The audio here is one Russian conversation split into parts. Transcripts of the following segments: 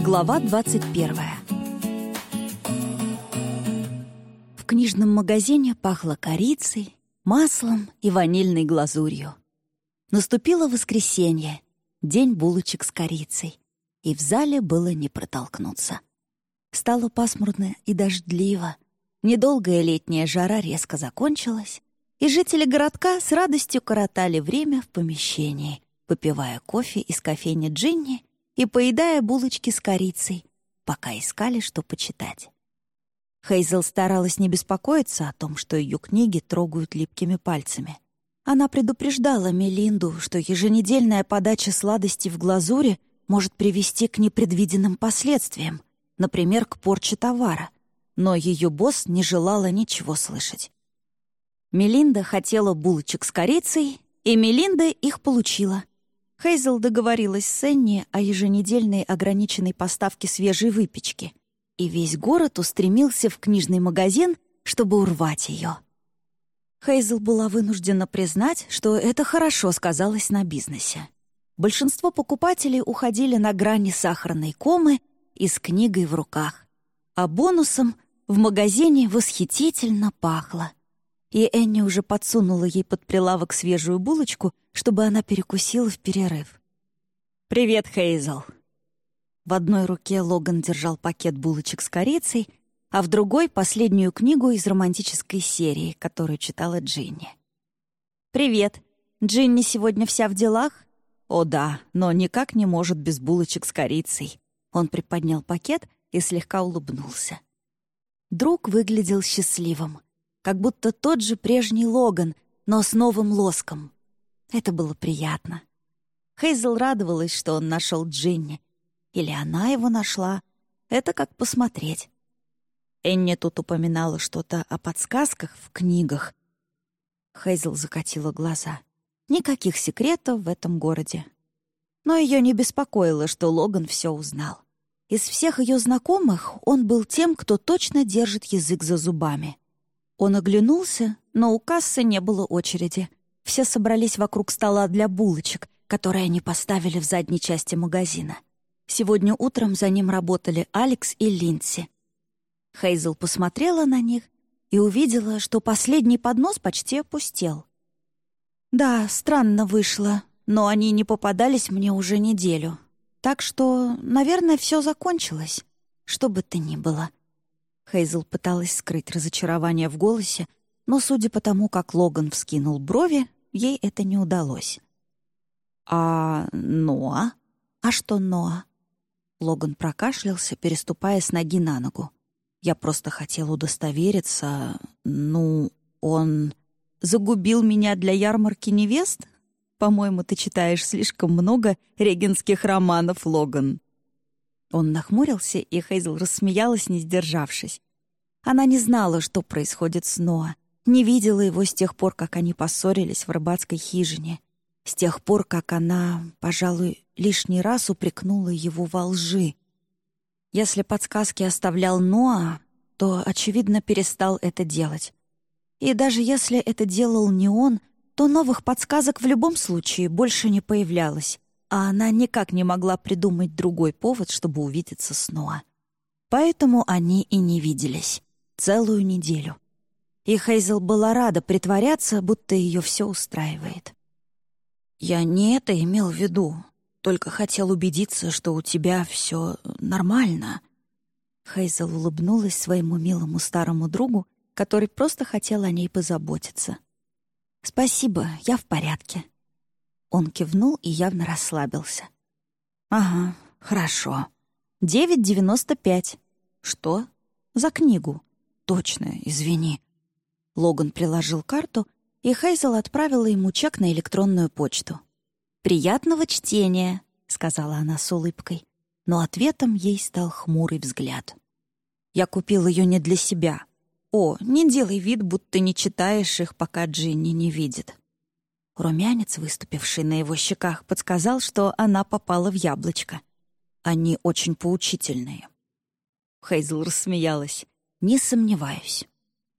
Глава 21 В книжном магазине пахло корицей, маслом и ванильной глазурью. Наступило воскресенье, день булочек с корицей, и в зале было не протолкнуться. Стало пасмурно и дождливо. Недолгая летняя жара резко закончилась, и жители городка с радостью коротали время в помещении, попивая кофе из кофейни Джинни и поедая булочки с корицей, пока искали, что почитать. Хейзел старалась не беспокоиться о том, что ее книги трогают липкими пальцами. Она предупреждала Мелинду, что еженедельная подача сладостей в глазури может привести к непредвиденным последствиям, например, к порче товара, но ее босс не желала ничего слышать. Мелинда хотела булочек с корицей, и Мелинда их получила. Хейзел договорилась с Энни о еженедельной ограниченной поставке свежей выпечки, и весь город устремился в книжный магазин, чтобы урвать ее. Хейзел была вынуждена признать, что это хорошо сказалось на бизнесе. Большинство покупателей уходили на грани сахарной комы и с книгой в руках. А бонусом в магазине восхитительно пахло и Энни уже подсунула ей под прилавок свежую булочку, чтобы она перекусила в перерыв. «Привет, Хейзел!» В одной руке Логан держал пакет булочек с корицей, а в другой — последнюю книгу из романтической серии, которую читала Джинни. «Привет! Джинни сегодня вся в делах?» «О да, но никак не может без булочек с корицей». Он приподнял пакет и слегка улыбнулся. Друг выглядел счастливым — как будто тот же прежний Логан, но с новым лоском. Это было приятно. Хейзел радовалась, что он нашел Джинни. Или она его нашла. Это как посмотреть. Энни тут упоминала что-то о подсказках в книгах. Хейзел закатила глаза. Никаких секретов в этом городе. Но ее не беспокоило, что Логан все узнал. Из всех ее знакомых он был тем, кто точно держит язык за зубами. Он оглянулся, но у кассы не было очереди. Все собрались вокруг стола для булочек, которые они поставили в задней части магазина. Сегодня утром за ним работали Алекс и Линдси. Хейзел посмотрела на них и увидела, что последний поднос почти опустел. «Да, странно вышло, но они не попадались мне уже неделю. Так что, наверное, все закончилось, что бы то ни было». Хейзел пыталась скрыть разочарование в голосе, но, судя по тому, как Логан вскинул брови, ей это не удалось. «А Ноа? А что Ноа?» Логан прокашлялся, переступая с ноги на ногу. «Я просто хотел удостовериться. Ну, он загубил меня для ярмарки невест? По-моему, ты читаешь слишком много регенских романов, Логан». Он нахмурился, и Хейзел рассмеялась, не сдержавшись. Она не знала, что происходит с Ноа, не видела его с тех пор, как они поссорились в рыбацкой хижине, с тех пор, как она, пожалуй, лишний раз упрекнула его во лжи. Если подсказки оставлял Ноа, то, очевидно, перестал это делать. И даже если это делал не он, то новых подсказок в любом случае больше не появлялось а она никак не могла придумать другой повод, чтобы увидеться снова. Поэтому они и не виделись. Целую неделю. И Хейзел была рада притворяться, будто ее все устраивает. «Я не это имел в виду, только хотел убедиться, что у тебя все нормально». Хейзел улыбнулась своему милому старому другу, который просто хотел о ней позаботиться. «Спасибо, я в порядке», он кивнул и явно расслабился. «Ага, хорошо. Девять девяносто пять. Что? За книгу. Точно, извини». Логан приложил карту, и Хейзел отправила ему чек на электронную почту. «Приятного чтения», — сказала она с улыбкой, но ответом ей стал хмурый взгляд. «Я купил ее не для себя. О, не делай вид, будто не читаешь их, пока Джинни не видит. Румянец, выступивший на его щеках, подсказал, что она попала в яблочко. Они очень поучительные. Хейзл рассмеялась. «Не сомневаюсь.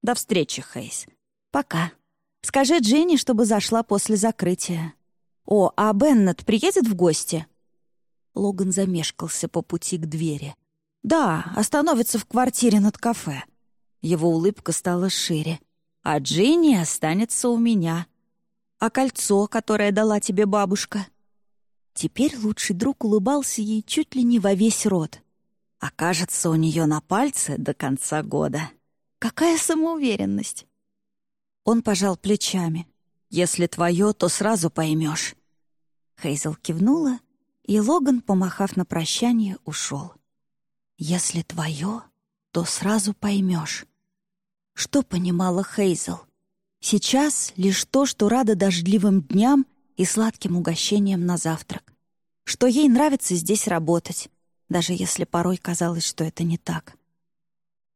До встречи, Хейз. Пока. Скажи Дженни, чтобы зашла после закрытия. О, а Беннет приедет в гости?» Логан замешкался по пути к двери. «Да, остановится в квартире над кафе». Его улыбка стала шире. «А Джинни останется у меня». «А кольцо, которое дала тебе бабушка?» Теперь лучший друг улыбался ей чуть ли не во весь рот. Окажется у нее на пальце до конца года. Какая самоуверенность! Он пожал плечами. «Если твое, то сразу поймешь». Хейзел кивнула, и Логан, помахав на прощание, ушел. «Если твое, то сразу поймешь». Что понимала Хейзел? Сейчас лишь то, что рада дождливым дням и сладким угощением на завтрак. Что ей нравится здесь работать, даже если порой казалось, что это не так.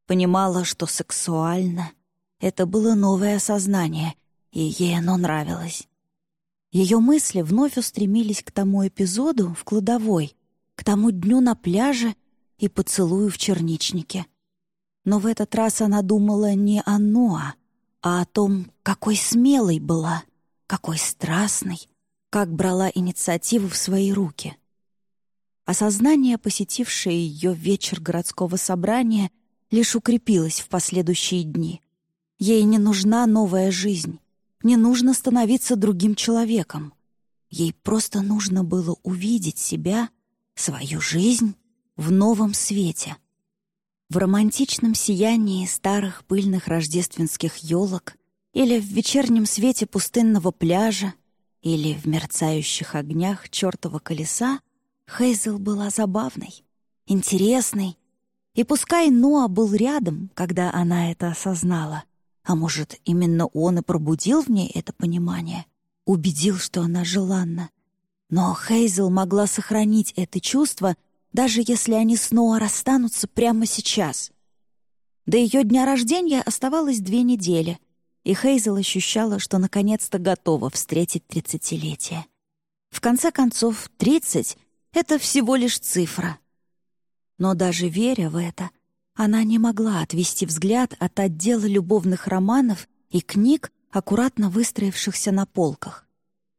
Понимала, что сексуально — это было новое сознание, и ей оно нравилось. Ее мысли вновь устремились к тому эпизоду в кладовой, к тому дню на пляже и поцелую в черничнике. Но в этот раз она думала не о Ноа, а о том, какой смелой была, какой страстной, как брала инициативу в свои руки. Осознание, посетившее ее вечер городского собрания, лишь укрепилось в последующие дни. Ей не нужна новая жизнь, не нужно становиться другим человеком. Ей просто нужно было увидеть себя, свою жизнь в новом свете. В романтичном сиянии старых пыльных рождественских елок или в вечернем свете пустынного пляжа или в мерцающих огнях чертова колеса Хейзел была забавной, интересной, и пускай Ноа был рядом, когда она это осознала, а может, именно он и пробудил в ней это понимание, убедил, что она желанна. Но Хейзел могла сохранить это чувство, даже если они снова расстанутся прямо сейчас. До ее дня рождения оставалось две недели, и Хейзел ощущала, что наконец-то готова встретить тридцатилетие. В конце концов, тридцать — это всего лишь цифра. Но даже веря в это, она не могла отвести взгляд от отдела любовных романов и книг, аккуратно выстроившихся на полках.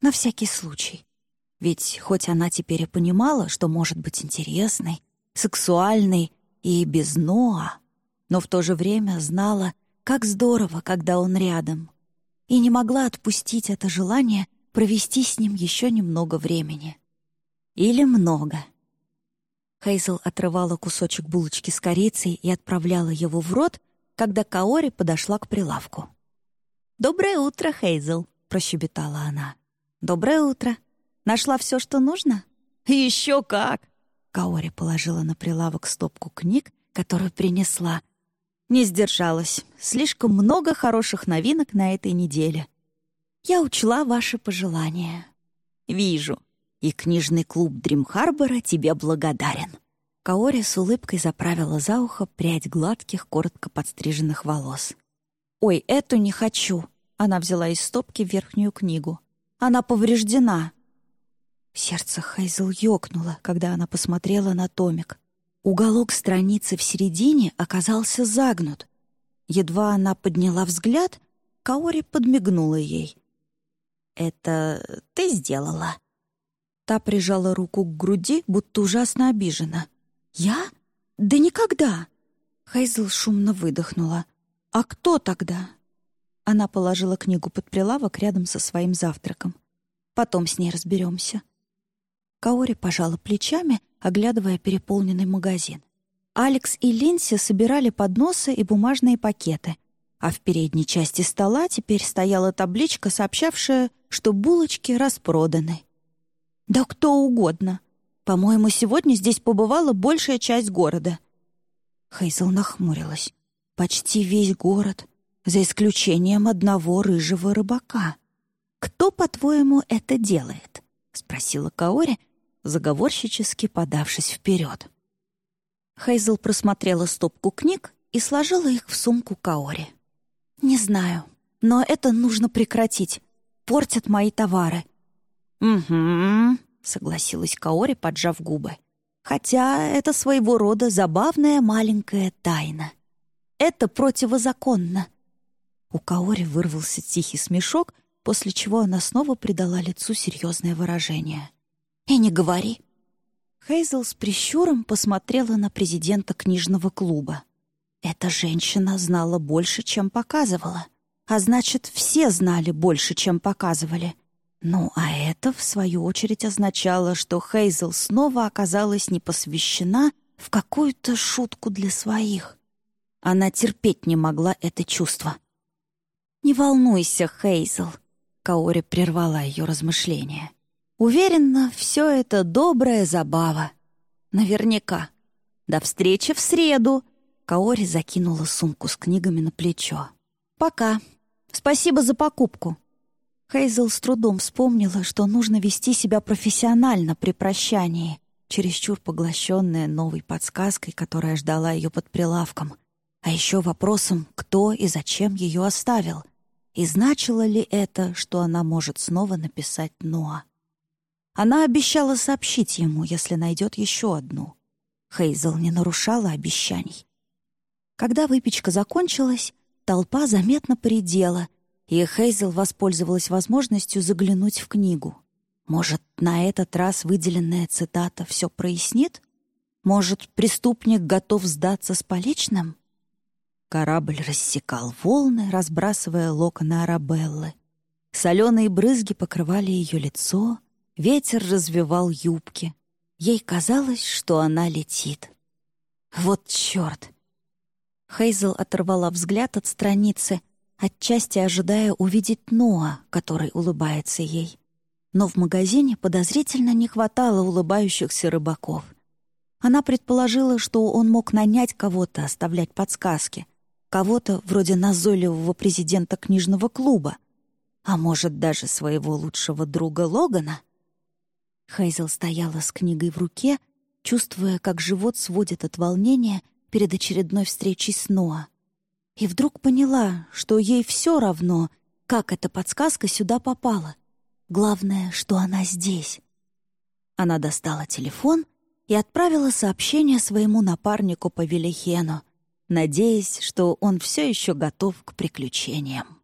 На всякий случай. Ведь хоть она теперь и понимала, что может быть интересной, сексуальной и без Ноа, но в то же время знала, как здорово, когда он рядом, и не могла отпустить это желание провести с ним еще немного времени. Или много. Хейзел отрывала кусочек булочки с корицей и отправляла его в рот, когда Каори подошла к прилавку. «Доброе утро, Хейзел», — прощебетала она. «Доброе утро. Нашла все, что нужно?» «Еще как!» Каори положила на прилавок стопку книг, которую принесла. Не сдержалась. Слишком много хороших новинок на этой неделе. Я учла ваши пожелания. «Вижу. И книжный клуб Дрим-Харбора тебе благодарен». Каори с улыбкой заправила за ухо прядь гладких, коротко подстриженных волос. «Ой, эту не хочу!» Она взяла из стопки верхнюю книгу. «Она повреждена!» Сердце Хейзел ёкнуло, когда она посмотрела на томик. Уголок страницы в середине оказался загнут. Едва она подняла взгляд, Каори подмигнула ей. «Это ты сделала?» Та прижала руку к груди, будто ужасно обижена. «Я? Да никогда!» Хейзел шумно выдохнула. «А кто тогда?» Она положила книгу под прилавок рядом со своим завтраком. «Потом с ней разберемся». Каори пожала плечами, оглядывая переполненный магазин. Алекс и Линси собирали подносы и бумажные пакеты, а в передней части стола теперь стояла табличка, сообщавшая, что булочки распроданы. «Да кто угодно. По-моему, сегодня здесь побывала большая часть города». Хейзел нахмурилась. «Почти весь город, за исключением одного рыжего рыбака. Кто, по-твоему, это делает?» — спросила Каори, заговорщически подавшись вперед. Хейзел просмотрела стопку книг и сложила их в сумку Каори. «Не знаю, но это нужно прекратить. Портят мои товары». «Угу», — согласилась Каори, поджав губы. «Хотя это своего рода забавная маленькая тайна. Это противозаконно». У Каори вырвался тихий смешок, после чего она снова придала лицу серьезное выражение. «И не говори». Хейзел с прищуром посмотрела на президента книжного клуба. Эта женщина знала больше, чем показывала. А значит, все знали больше, чем показывали. Ну, а это, в свою очередь, означало, что Хейзел снова оказалась непосвящена в какую-то шутку для своих. Она терпеть не могла это чувство. «Не волнуйся, Хейзел», — Каори прервала ее размышления. «Уверена, все это добрая забава. Наверняка. До встречи в среду», Каори закинула сумку с книгами на плечо. «Пока. Спасибо за покупку». Хейзел с трудом вспомнила, что нужно вести себя профессионально при прощании, чересчур поглощенная новой подсказкой, которая ждала ее под прилавком, а еще вопросом, кто и зачем ее оставил, и значило ли это, что она может снова написать Ноа. Она обещала сообщить ему, если найдет еще одну. Хейзел не нарушала обещаний. Когда выпечка закончилась, толпа заметно поредела, и Хейзел воспользовалась возможностью заглянуть в книгу. Может, на этот раз выделенная цитата все прояснит? Может, преступник готов сдаться с поличным? Корабль рассекал волны, разбрасывая локоны Арабеллы. Соленые брызги покрывали ее лицо, ветер развивал юбки. Ей казалось, что она летит. Вот черт! Хейзел оторвала взгляд от страницы, отчасти ожидая увидеть Ноа, который улыбается ей. Но в магазине подозрительно не хватало улыбающихся рыбаков. Она предположила, что он мог нанять кого-то оставлять подсказки, кого-то вроде назойливого президента книжного клуба, а может, даже своего лучшего друга Логана. Хейзел стояла с книгой в руке, чувствуя, как живот сводит от волнения — перед очередной встречей с Ноа. И вдруг поняла, что ей все равно, как эта подсказка сюда попала. Главное, что она здесь. Она достала телефон и отправила сообщение своему напарнику по Велихену, надеясь, что он все еще готов к приключениям.